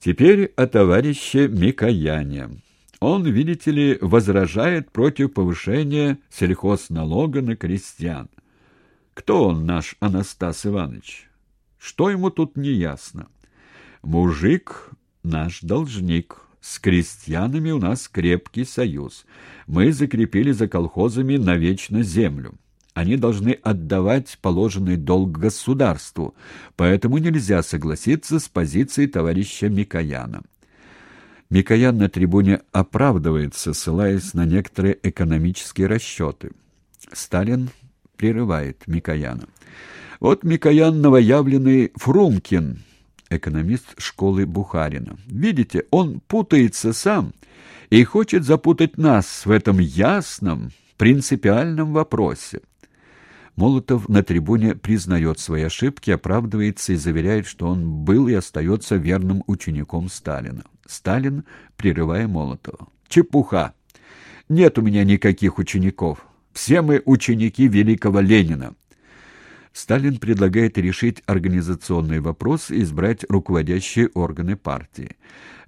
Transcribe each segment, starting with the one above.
Теперь о товарище Микояне. Он, видите ли, возражает против повышения сельхозналога на крестьян. Кто он, наш Анастас Иванович? Что ему тут не ясно? Мужик наш должник. С крестьянами у нас крепкий союз. Мы закрепили за колхозами навечно землю. Они должны отдавать положенный долг государству, поэтому нельзя согласиться с позицией товарища Микояна. Микоян на трибуне оправдывается, ссылаясь на некоторые экономические расчеты. Сталин прерывает Микояна. Вот Микоян новоявленный Фрумкин, экономист школы Бухарина. Видите, он путается сам и хочет запутать нас в этом ясном, принципиальном вопросе. Молотов на трибуне признает свои ошибки, оправдывается и заверяет, что он был и остается верным учеником Сталина. Сталин, прерывая Молотова. «Чепуха! Нет у меня никаких учеников. Все мы ученики великого Ленина. Сталин предлагает решить организационный вопрос и избрать руководящие органы партии.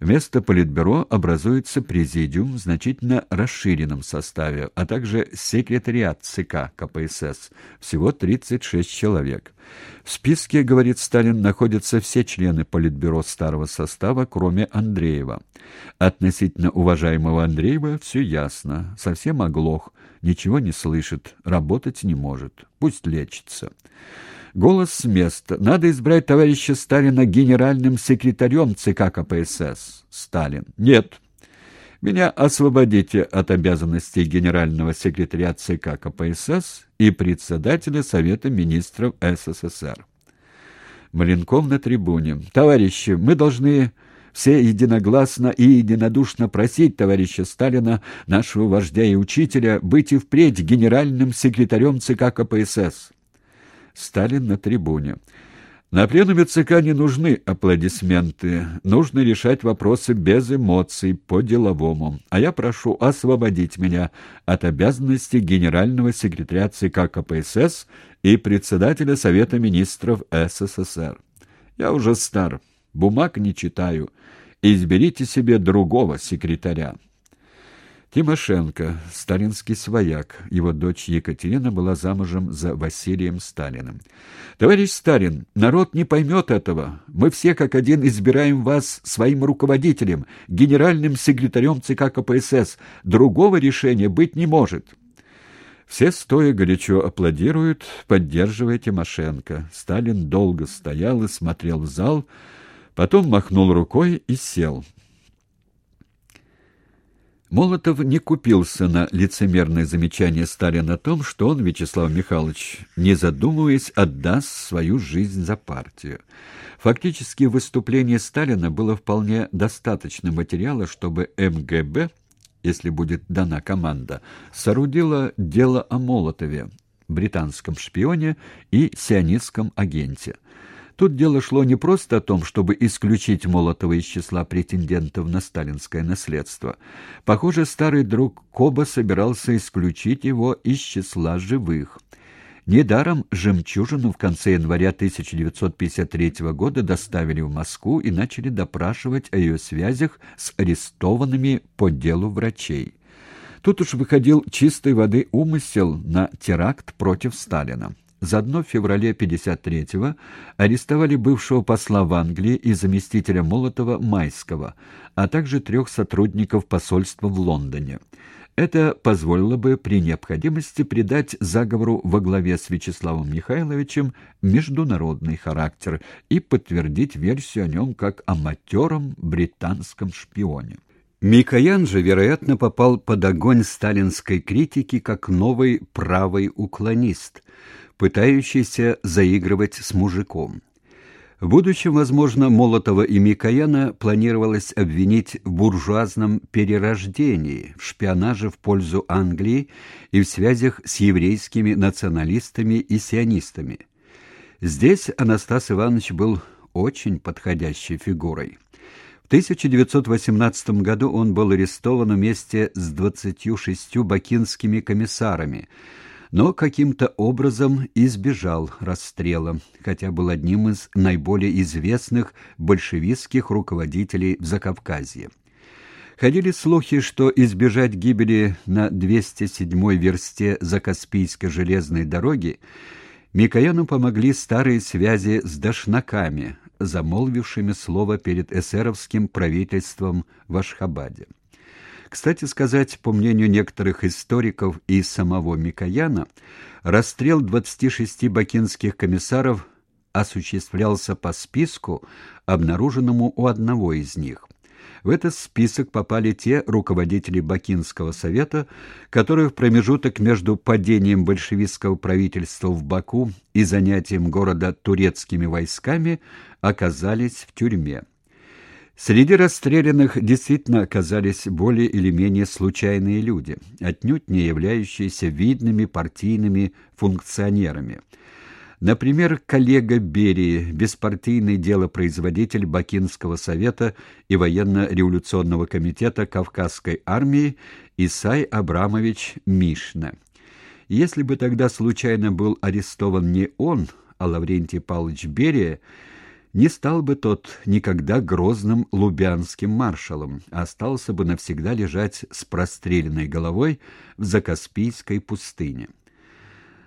Вместо Политбюро образуется президиум в значительно расширенном составе, а также секретариат ЦК КПСС, всего 36 человек. В списке, говорит Сталин, находятся все члены Политбюро старого состава, кроме Андреева. Относительно уважаемого Андреева все ясно, совсем оглох, ничего не слышит, работать не может. Пусть лечится. Голос с места. Надо избрать товарища Сталина генеральным секретарем ЦК КПСС. Сталин. Нет. Меня освободите от обязанностей генерального секретаря ЦК КПСС и председателя Совета министров СССР. Маленков на трибуне. Товарищи, мы должны все единогласно и единодушно просить товарища Сталина, нашего вождя и учителя, быть и впредь генеральным секретарем ЦК КПСС. Сталин на трибуне. На пленуме ЦК не нужны аплодисменты. Нужно решать вопросы без эмоций, по-деловому. А я прошу освободить меня от обязанности генерального секретаря ЦК КПСС и председателя Совета министров СССР. Я уже стар, бумаг не читаю. Изберите себе другого секретаря. Тимошенко, сталинский свояк. Его дочь Екатерина была замужем за Василием Сталиным. «Товарищ Сталин, народ не поймет этого. Мы все как один избираем вас своим руководителем, генеральным секретарем ЦК КПСС. Другого решения быть не может». Все стоя горячо аплодируют, поддерживая Тимошенко. Сталин долго стоял и смотрел в зал, потом махнул рукой и сел. Молотов не купился на лицемерное замечание Сталина о том, что он, Вячеслав Михайлович, не задумываясь, отдаст свою жизнь за партию. Фактически выступление Сталина было вполне достаточно материала, чтобы МГБ, если будет дана команда, соорудило дело о Молотове, британском шпионе и сионистском агенте. Тут дело шло не просто о том, чтобы исключить Молотова из числа претендентов на сталинское наследство. Похоже, старый друг Коба собирался исключить его из числа живых. Недаром «Жемчужину» в конце января 1953 года доставили в Москву и начали допрашивать о ее связях с арестованными по делу врачей. Тут уж выходил чистой воды умысел на теракт против Сталина. Заодно в феврале 53-го арестовали бывшего посла в Англии и заместителя Молотова Майского, а также трех сотрудников посольства в Лондоне. Это позволило бы при необходимости придать заговору во главе с Вячеславом Михайловичем международный характер и подтвердить версию о нем как о матером британском шпионе. Микоян же, вероятно, попал под огонь сталинской критики как новый правый уклонист – пытающийся заигрывать с мужиком. В будущем, возможно, Молотова и Микояна планировалось обвинить в буржуазном перерождении, в шпионаже в пользу Англии и в связях с еврейскими националистами и сионистами. Здесь Анастас Иванович был очень подходящей фигурой. В 1918 году он был арестован вместе с 26 бакинскими комиссарами – но каким-то образом избежал расстрела, хотя был одним из наиболее известных большевистских руководителей в Закавказье. Ходили слухи, что избежать гибели на 207-й версте Закаспийской железной дороги Микояну помогли старые связи с дашнаками, замолвившими слово перед эсеровским правительством в Ашхабаде. Кстати сказать, по мнению некоторых историков и самого Микояна, расстрел 26 бакинских комиссаров осуществлялся по списку, обнаруженному у одного из них. В этот список попали те руководители Бакинского совета, которые в промежуток между падением большевистского правительства в Баку и занятием города турецкими войсками оказались в тюрьме. Среди расстрелянных действительно оказались более или менее случайные люди, отнюдь не являющиеся видными партийными функционерами. Например, коллега Берии, беспартийный делопроизводитель Бакинского совета и военно-революционного комитета Кавказской армии Исай Абрамович Мишна. Если бы тогда случайно был арестован не он, а Лаврентий Павлович Берия, не стал бы тот никогда грозным лубянским маршалом, а остался бы навсегда лежать с простреленной головой в Закаспийской пустыне.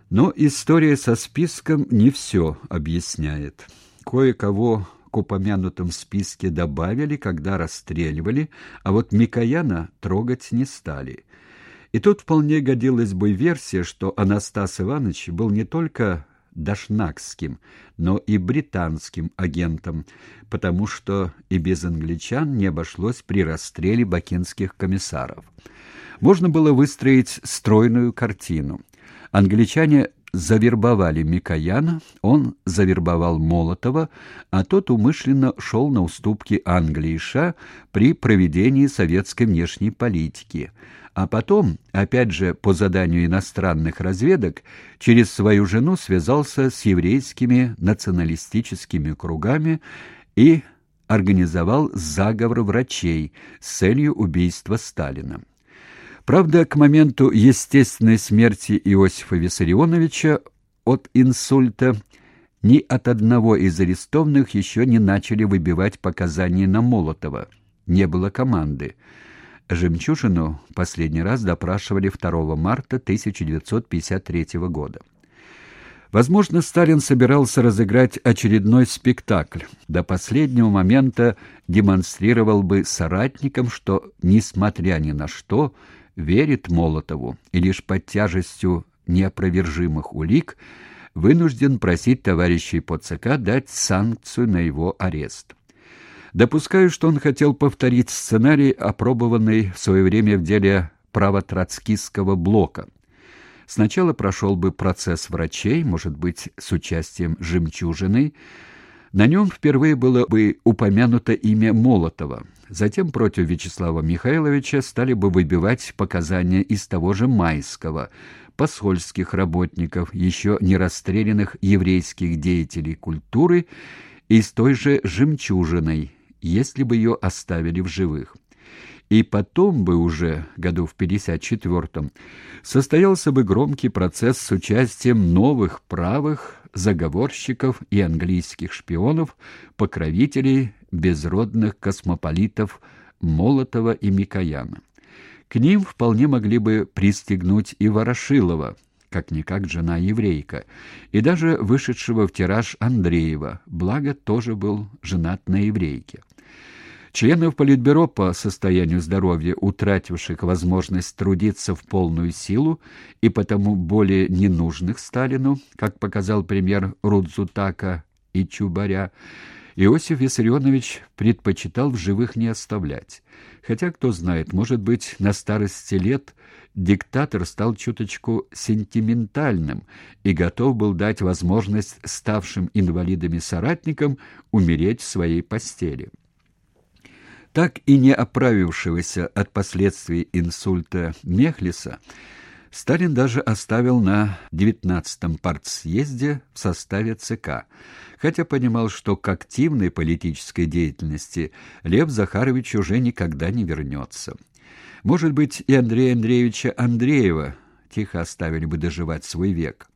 Но история со списком не все объясняет. Кое-кого к упомянутым списке добавили, когда расстреливали, а вот Микояна трогать не стали. И тут вполне годилась бы версия, что Анастас Иванович был не только дашнакским, но и британским агентом, потому что и без англичан не обошлось при расстреле бакинских комиссаров. Можно было выстроить стройную картину. Англичане завербовали Микояна, он завербовал Молотова, а тот умышленно шел на уступки Англии и США при проведении советской внешней политики – а потом, опять же по заданию иностранных разведок, через свою жену связался с еврейскими националистическими кругами и организовал заговор врачей с целью убийства Сталина. Правда, к моменту естественной смерти Иосифа Виссарионовича от инсульта ни от одного из арестованных еще не начали выбивать показания на Молотова. Не было команды. Жемчужину последний раз допрашивали 2 марта 1953 года. Возможно, Сталин собирался разыграть очередной спектакль. До последнего момента демонстрировал бы соратникам, что, несмотря ни на что, верит Молотову и лишь под тяжестью неопровержимых улик вынужден просить товарищей по ЦК дать санкцию на его арест. Допускаю, что он хотел повторить сценарий, опробованный в свое время в деле правотроцкистского блока. Сначала прошел бы процесс врачей, может быть, с участием «Жемчужины». На нем впервые было бы упомянуто имя Молотова. Затем против Вячеслава Михайловича стали бы выбивать показания из того же Майского, посольских работников, еще не расстрелянных еврейских деятелей культуры и с той же «Жемчужиной», если бы ее оставили в живых. И потом бы уже, году в 54-м, состоялся бы громкий процесс с участием новых правых заговорщиков и английских шпионов, покровителей безродных космополитов Молотова и Микояна. К ним вполне могли бы пристегнуть и Ворошилова, как-никак жена еврейка, и даже вышедшего в тираж Андреева, благо тоже был женат на еврейке. Членов Политбюро по состоянию здоровья, утративших возможность трудиться в полную силу и потому более ненужных Сталину, как показал пример Рудзутака и Чубаря, Иосиф Виссарионович предпочитал в живых не оставлять. Хотя, кто знает, может быть, на старости лет диктатор стал чуточку сентиментальным и готов был дать возможность ставшим инвалидами соратникам умереть в своей постели. Так и не оправившегося от последствий инсульта Мехлиса, Сталин даже оставил на 19-м партсъезде в составе ЦК, хотя понимал, что к активной политической деятельности Лев Захарович уже никогда не вернется. Может быть, и Андрея Андреевича Андреева тихо оставили бы доживать свой век.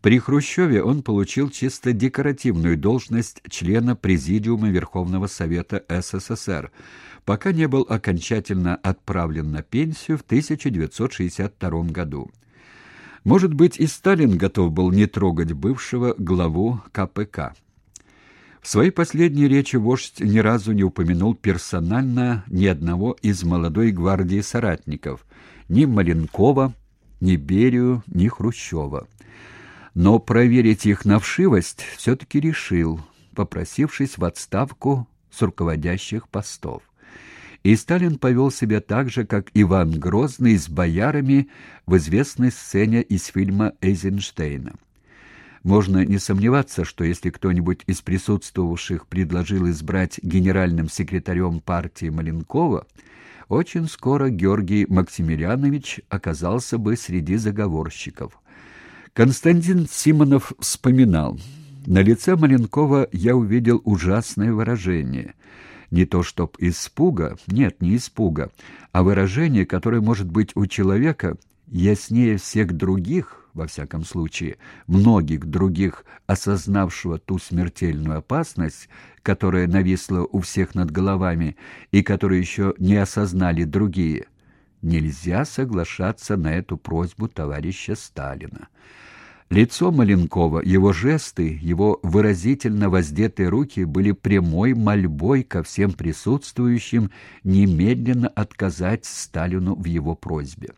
При Хрущеве он получил чисто декоративную должность члена Президиума Верховного Совета СССР, пока не был окончательно отправлен на пенсию в 1962 году. Может быть, и Сталин готов был не трогать бывшего главу КПК. В своей последней речи вождь ни разу не упомянул персонально ни одного из молодой гвардии соратников, ни Маленкова, ни Берию, ни Хрущева. Но проверить их на вшивость все-таки решил, попросившись в отставку с руководящих постов. И Сталин повел себя так же, как Иван Грозный с боярами в известной сцене из фильма Эйзенштейна. Можно не сомневаться, что если кто-нибудь из присутствовавших предложил избрать генеральным секретарем партии Маленкова, очень скоро Георгий Максимiliaнович оказался бы среди заговорщиков. Константин Симонов вспоминал: "На лице Маленкова я увидел ужасное выражение. Не то чтоб испуга, нет, не испуга, а выражение, которое может быть у человека яснее всех других, во всяком случае, многих других, осознавшего ту смертельную опасность, которая нависла у всех над головами и которую еще не осознали другие. Нельзя соглашаться на эту просьбу товарища Сталина. Лицо Маленкова, его жесты, его выразительно воздетые руки были прямой мольбой ко всем присутствующим немедленно отказать Сталину в его просьбе.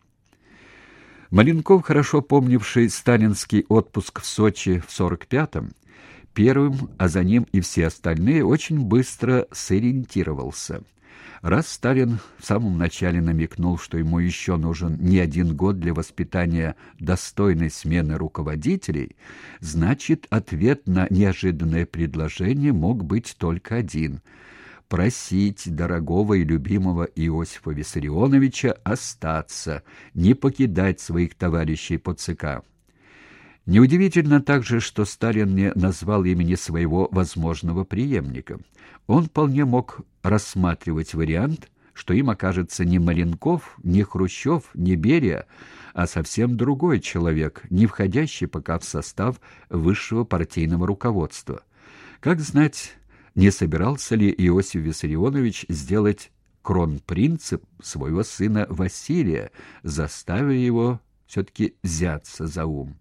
Маленков, хорошо помнивший сталинский отпуск в Сочи в 45-м, первым, а за ним и все остальные, очень быстро сориентировался. Раз Сталин в самом начале намекнул, что ему еще нужен не один год для воспитания достойной смены руководителей, значит, ответ на неожиданное предложение мог быть только один — просить дорогого и любимого Иосифа Виссарионовича остаться, не покидать своих товарищей по ЦК. Неудивительно также, что Сталин не назвал имени своего возможного преемника. Он вполне мог рассматривать вариант, что им окажется не Маленков, не Хрущев, не Берия, а совсем другой человек, не входящий пока в состав высшего партийного руководства. Как знать, не собирался ли Иосиф Виссарионович сделать кронпринцип своего сына Василия, заставив его все-таки взяться за ум.